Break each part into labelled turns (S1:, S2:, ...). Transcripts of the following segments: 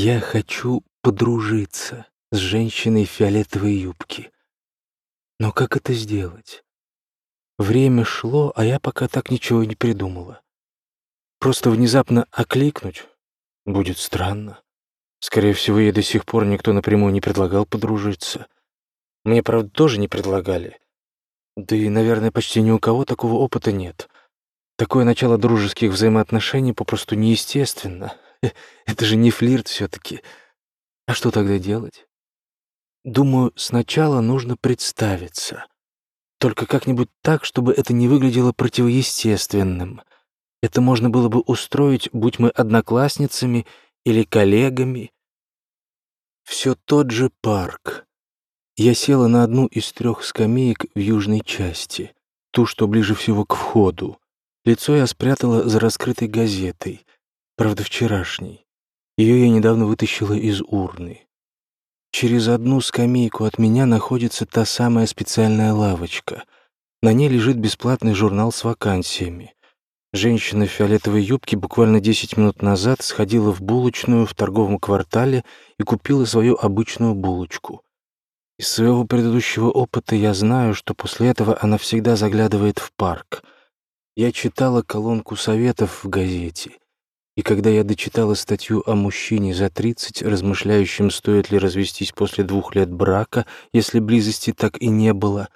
S1: Я хочу подружиться с женщиной в фиолетовой юбке. Но как это сделать? Время шло, а я пока так ничего не придумала. Просто внезапно окликнуть будет странно. Скорее всего, ей до сих пор никто напрямую не предлагал подружиться. Мне, правда, тоже не предлагали. Да и, наверное, почти ни у кого такого опыта нет. Такое начало дружеских взаимоотношений попросту неестественно. Это же не флирт все-таки. А что тогда делать? Думаю, сначала нужно представиться. Только как-нибудь так, чтобы это не выглядело противоестественным. Это можно было бы устроить, будь мы одноклассницами или коллегами. Все тот же парк. Я села на одну из трех скамеек в южной части, ту, что ближе всего к входу. Лицо я спрятала за раскрытой газетой, правда, вчерашней. Ее я недавно вытащила из урны. Через одну скамейку от меня находится та самая специальная лавочка. На ней лежит бесплатный журнал с вакансиями. Женщина в фиолетовой юбке буквально 10 минут назад сходила в булочную в торговом квартале и купила свою обычную булочку. Из своего предыдущего опыта я знаю, что после этого она всегда заглядывает в парк. Я читала колонку советов в газете — и когда я дочитала статью о мужчине за 30, размышляющем, стоит ли развестись после двух лет брака, если близости так и не было,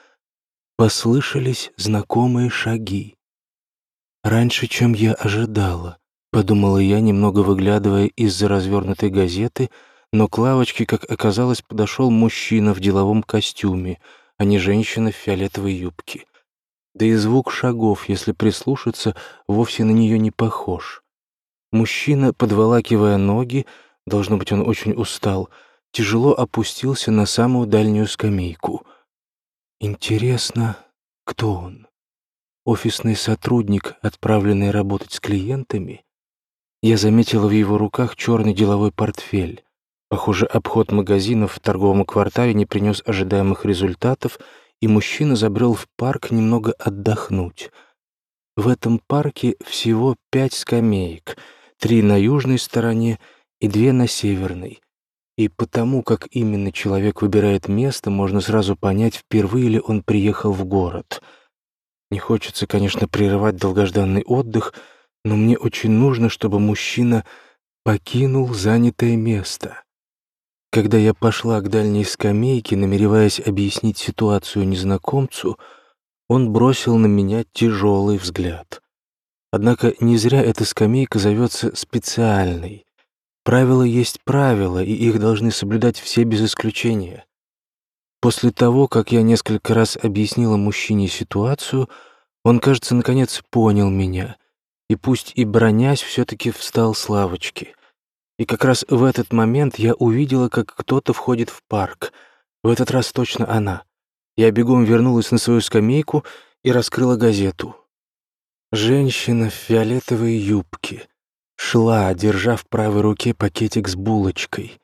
S1: послышались знакомые шаги. «Раньше, чем я ожидала», — подумала я, немного выглядывая из-за развернутой газеты, но к лавочке, как оказалось, подошел мужчина в деловом костюме, а не женщина в фиолетовой юбке. Да и звук шагов, если прислушаться, вовсе на нее не похож. Мужчина, подволакивая ноги, должно быть, он очень устал, тяжело опустился на самую дальнюю скамейку. Интересно, кто он? Офисный сотрудник, отправленный работать с клиентами? Я заметила в его руках черный деловой портфель. Похоже, обход магазинов в торговом квартале не принес ожидаемых результатов, и мужчина забрел в парк немного отдохнуть. В этом парке всего пять скамеек — три на южной стороне и две на северной. И потому, как именно человек выбирает место, можно сразу понять, впервые ли он приехал в город. Не хочется, конечно, прерывать долгожданный отдых, но мне очень нужно, чтобы мужчина покинул занятое место. Когда я пошла к дальней скамейке, намереваясь объяснить ситуацию незнакомцу, он бросил на меня тяжелый взгляд. Однако не зря эта скамейка зовется специальной. Правила есть правила, и их должны соблюдать все без исключения. После того, как я несколько раз объяснила мужчине ситуацию, он, кажется, наконец понял меня, и пусть и бронясь, все-таки встал с лавочки. И как раз в этот момент я увидела, как кто-то входит в парк. В этот раз точно она. Я бегом вернулась на свою скамейку и раскрыла газету. Женщина в фиолетовой юбке шла, держа в правой руке пакетик с булочкой.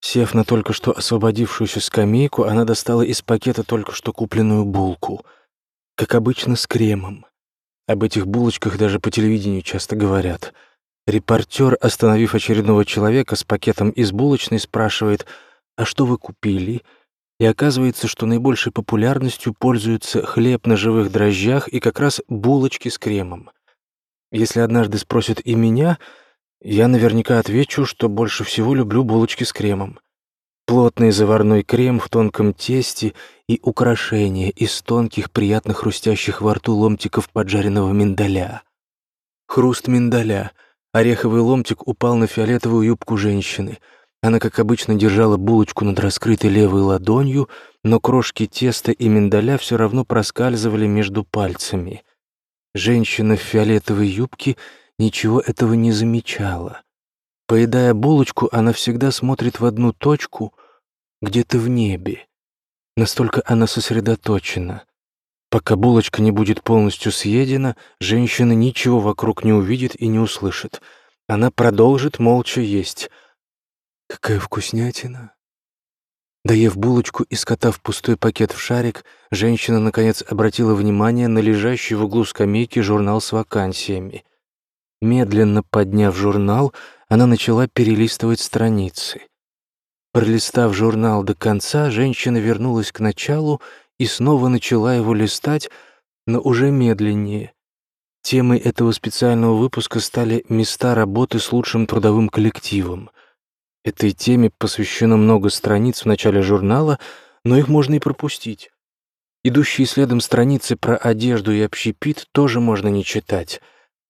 S1: Сев на только что освободившуюся скамейку, она достала из пакета только что купленную булку. Как обычно, с кремом. Об этих булочках даже по телевидению часто говорят. Репортер, остановив очередного человека с пакетом из булочной, спрашивает «А что вы купили?» И оказывается, что наибольшей популярностью пользуются хлеб на живых дрожжах и как раз булочки с кремом. Если однажды спросят и меня, я наверняка отвечу, что больше всего люблю булочки с кремом. Плотный заварной крем в тонком тесте и украшения из тонких, приятно хрустящих во рту ломтиков поджаренного миндаля. Хруст миндаля. Ореховый ломтик упал на фиолетовую юбку женщины — она, как обычно, держала булочку над раскрытой левой ладонью, но крошки теста и миндаля все равно проскальзывали между пальцами. Женщина в фиолетовой юбке ничего этого не замечала. Поедая булочку, она всегда смотрит в одну точку, где-то в небе. Настолько она сосредоточена. Пока булочка не будет полностью съедена, женщина ничего вокруг не увидит и не услышит. Она продолжит молча есть — Какая вкуснятина! Доев булочку и скотав пустой пакет в шарик, женщина, наконец, обратила внимание на лежащий в углу скамейки журнал с вакансиями. Медленно подняв журнал, она начала перелистывать страницы. Пролистав журнал до конца, женщина вернулась к началу и снова начала его листать, но уже медленнее. Темой этого специального выпуска стали места работы с лучшим трудовым коллективом. Этой теме посвящено много страниц в начале журнала, но их можно и пропустить. Идущие следом страницы про одежду и общепит тоже можно не читать.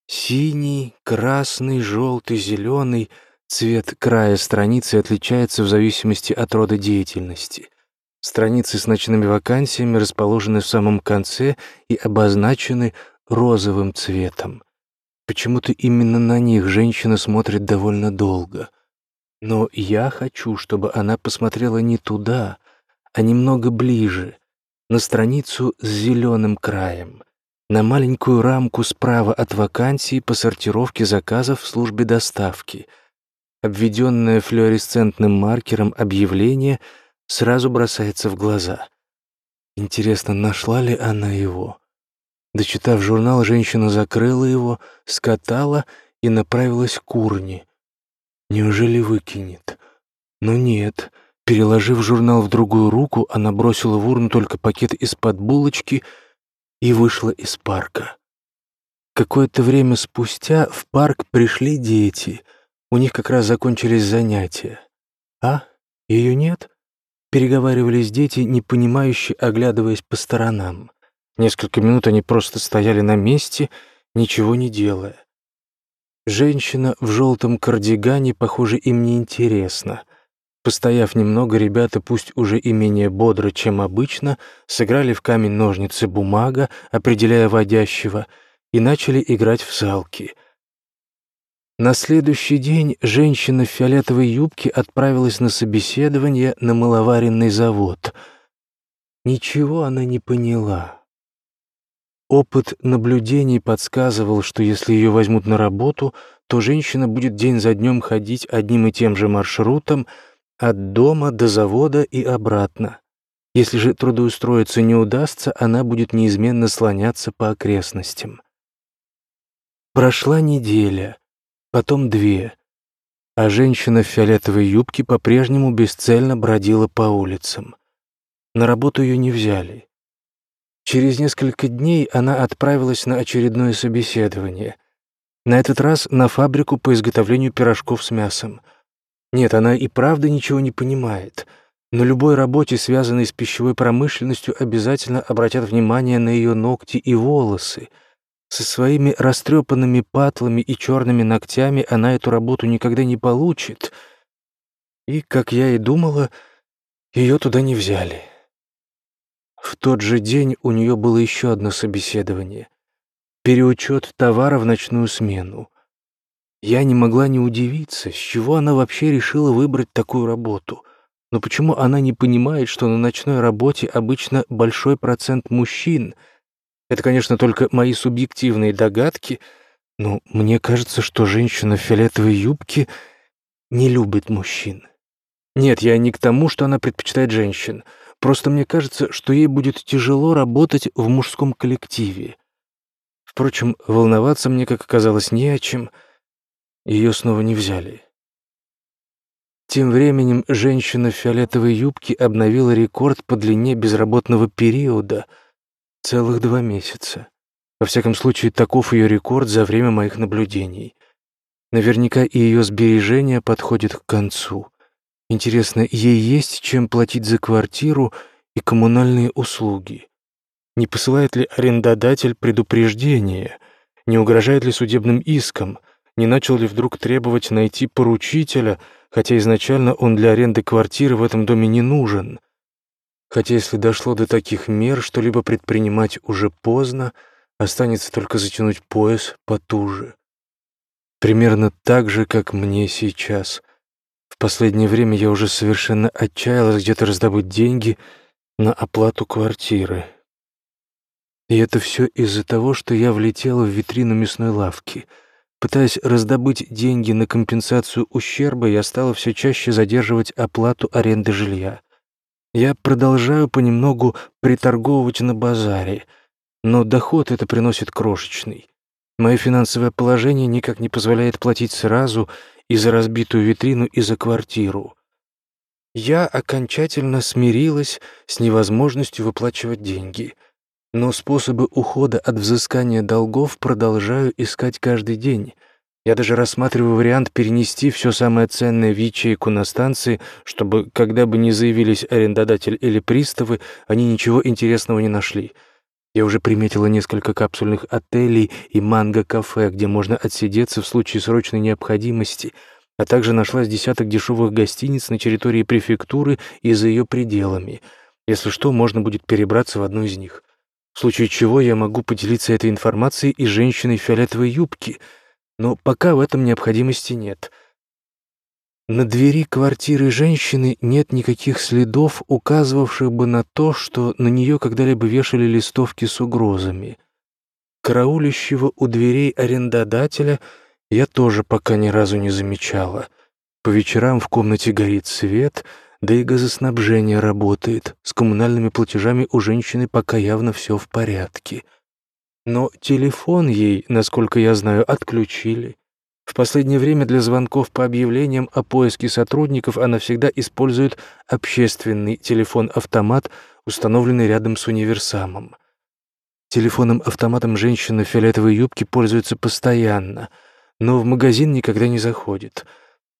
S1: Синий, красный, желтый, зеленый — цвет края страницы отличается в зависимости от рода деятельности. Страницы с ночными вакансиями расположены в самом конце и обозначены розовым цветом. Почему-то именно на них женщина смотрит довольно долго. Но я хочу, чтобы она посмотрела не туда, а немного ближе, на страницу с зеленым краем, на маленькую рамку справа от вакансии по сортировке заказов в службе доставки. Обведенное флуоресцентным маркером объявление сразу бросается в глаза. Интересно, нашла ли она его? Дочитав журнал, женщина закрыла его, скатала и направилась к урне. Неужели выкинет? Но нет. Переложив журнал в другую руку, она бросила в урну только пакет из-под булочки и вышла из парка. Какое-то время спустя в парк пришли дети. У них как раз закончились занятия. «А? Ее нет?» Переговаривались дети, непонимающе оглядываясь по сторонам. Несколько минут они просто стояли на месте, ничего не делая. Женщина в желтом кардигане, похоже, им не интересна. Постояв немного, ребята, пусть уже и менее бодро, чем обычно, сыграли в камень-ножницы-бумага, определяя водящего, и начали играть в салки. На следующий день женщина в фиолетовой юбке отправилась на собеседование на маловаренный завод. Ничего она не поняла. Опыт наблюдений подсказывал, что если ее возьмут на работу, то женщина будет день за днем ходить одним и тем же маршрутом от дома до завода и обратно. Если же трудоустроиться не удастся, она будет неизменно слоняться по окрестностям. Прошла неделя, потом две, а женщина в фиолетовой юбке по-прежнему бесцельно бродила по улицам. На работу ее не взяли. Через несколько дней она отправилась на очередное собеседование. На этот раз на фабрику по изготовлению пирожков с мясом. Нет, она и правда ничего не понимает. На любой работе, связанной с пищевой промышленностью, обязательно обратят внимание на ее ногти и волосы. Со своими растрепанными патлами и черными ногтями она эту работу никогда не получит. И, как я и думала, ее туда не взяли. В тот же день у нее было еще одно собеседование. Переучет товара в ночную смену. Я не могла не удивиться, с чего она вообще решила выбрать такую работу. Но почему она не понимает, что на ночной работе обычно большой процент мужчин? Это, конечно, только мои субъективные догадки, но мне кажется, что женщина в фиолетовой юбке не любит мужчин. Нет, я не к тому, что она предпочитает женщин — Просто мне кажется, что ей будет тяжело работать в мужском коллективе. Впрочем, волноваться мне, как оказалось, не о чем. Ее снова не взяли. Тем временем женщина в фиолетовой юбке обновила рекорд по длине безработного периода — целых два месяца. Во всяком случае, таков ее рекорд за время моих наблюдений. Наверняка и ее сбережения подходят к концу. Интересно, ей есть чем платить за квартиру и коммунальные услуги? Не посылает ли арендодатель предупреждение? Не угрожает ли судебным иском? Не начал ли вдруг требовать найти поручителя, хотя изначально он для аренды квартиры в этом доме не нужен? Хотя если дошло до таких мер, что-либо предпринимать уже поздно, останется только затянуть пояс потуже. Примерно так же, как мне сейчас — в последнее время я уже совершенно отчаялась где-то раздобыть деньги на оплату квартиры. И это все из-за того, что я влетела в витрину мясной лавки. Пытаясь раздобыть деньги на компенсацию ущерба, я стала все чаще задерживать оплату аренды жилья. Я продолжаю понемногу приторговывать на базаре, но доход это приносит крошечный. Мое финансовое положение никак не позволяет платить сразу, и за разбитую витрину, и за квартиру. Я окончательно смирилась с невозможностью выплачивать деньги, но способы ухода от взыскания долгов продолжаю искать каждый день. Я даже рассматриваю вариант перенести все самое ценное в ячейку на станции, чтобы, когда бы ни заявились арендодатель или приставы, они ничего интересного не нашли. Я уже приметила несколько капсульных отелей и манго-кафе, где можно отсидеться в случае срочной необходимости — а также нашлась десяток дешевых гостиниц на территории префектуры и за ее пределами. Если что, можно будет перебраться в одну из них. В случае чего я могу поделиться этой информацией и женщиной в фиолетовой юбке, но пока в этом необходимости нет. На двери квартиры женщины нет никаких следов, указывавших бы на то, что на нее когда-либо вешали листовки с угрозами. Караулищего у дверей арендодателя — я тоже пока ни разу не замечала. По вечерам в комнате горит свет, да и газоснабжение работает. С коммунальными платежами у женщины пока явно все в порядке. Но телефон ей, насколько я знаю, отключили. В последнее время для звонков по объявлениям о поиске сотрудников она всегда использует общественный телефон-автомат, установленный рядом с универсамом. Телефоном-автоматом женщина в фиолетовой юбке пользуется постоянно — но в магазин никогда не заходит.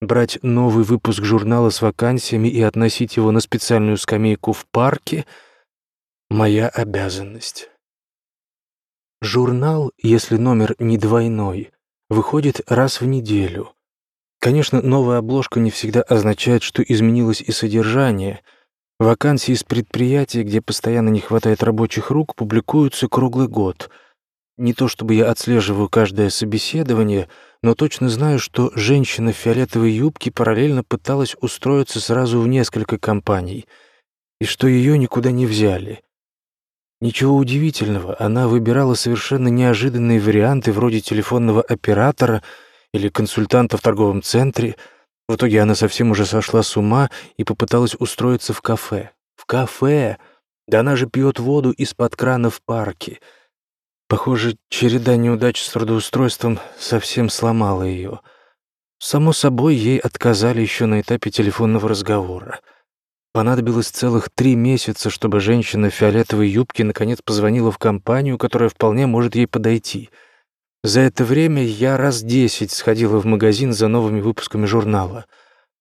S1: Брать новый выпуск журнала с вакансиями и относить его на специальную скамейку в парке — моя обязанность. Журнал, если номер не двойной, выходит раз в неделю. Конечно, новая обложка не всегда означает, что изменилось и содержание. Вакансии из предприятий, где постоянно не хватает рабочих рук, публикуются круглый год. Не то чтобы я отслеживаю каждое собеседование — но точно знаю, что женщина в фиолетовой юбке параллельно пыталась устроиться сразу в несколько компаний, и что ее никуда не взяли. Ничего удивительного, она выбирала совершенно неожиданные варианты вроде телефонного оператора или консультанта в торговом центре. В итоге она совсем уже сошла с ума и попыталась устроиться в кафе. В кафе! Да она же пьет воду из-под крана в парке — Похоже, череда неудач с трудоустройством совсем сломала ее. Само собой, ей отказали еще на этапе телефонного разговора. Понадобилось целых три месяца, чтобы женщина в фиолетовой юбке наконец позвонила в компанию, которая вполне может ей подойти. За это время я раз десять сходила в магазин за новыми выпусками журнала.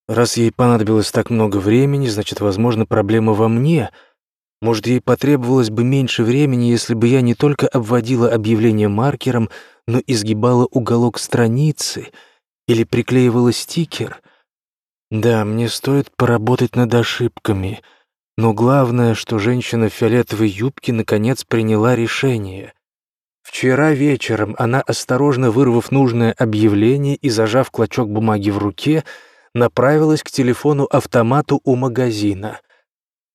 S1: Раз ей понадобилось так много времени, значит, возможно, проблема во мне — может, ей потребовалось бы меньше времени, если бы я не только обводила объявление маркером, но изгибала уголок страницы или приклеивала стикер. Да, мне стоит поработать над ошибками, но главное, что женщина в фиолетовой юбке наконец приняла решение. Вчера вечером она, осторожно вырвав нужное объявление и зажав клочок бумаги в руке, направилась к телефону-автомату у магазина —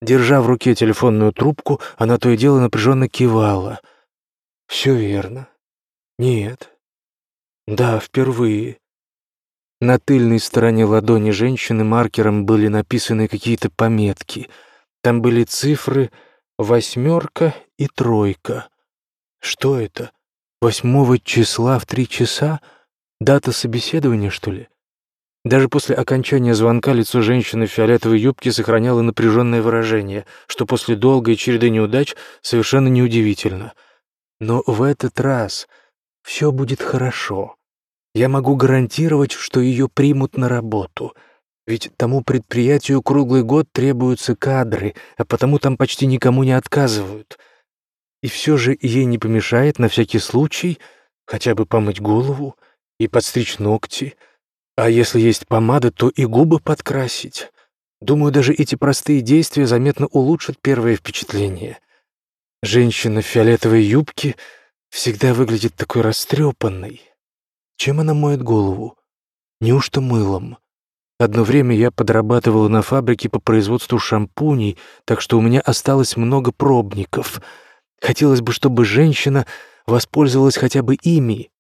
S1: Держа в руке телефонную трубку, она то и дело напряженно кивала. «Все верно. Нет. Да, впервые». На тыльной стороне ладони женщины маркером были написаны какие-то пометки. Там были цифры «восьмерка» и «тройка». Что это? Восьмого числа в три часа? Дата собеседования, что ли? Даже после окончания звонка лицо женщины в фиолетовой юбке сохраняло напряженное выражение, что после долгой череды неудач совершенно неудивительно. Но в этот раз все будет хорошо. Я могу гарантировать, что ее примут на работу. Ведь тому предприятию круглый год требуются кадры, а потому там почти никому не отказывают. И все же ей не помешает на всякий случай хотя бы помыть голову и подстричь ногти — а если есть помада, то и губы подкрасить. Думаю, даже эти простые действия заметно улучшат первое впечатление. Женщина в фиолетовой юбке всегда выглядит такой растрепанной. Чем она моет голову? Неужто мылом? Одно время я подрабатывала на фабрике по производству шампуней, так что у меня осталось много пробников. Хотелось бы, чтобы женщина воспользовалась хотя бы ими,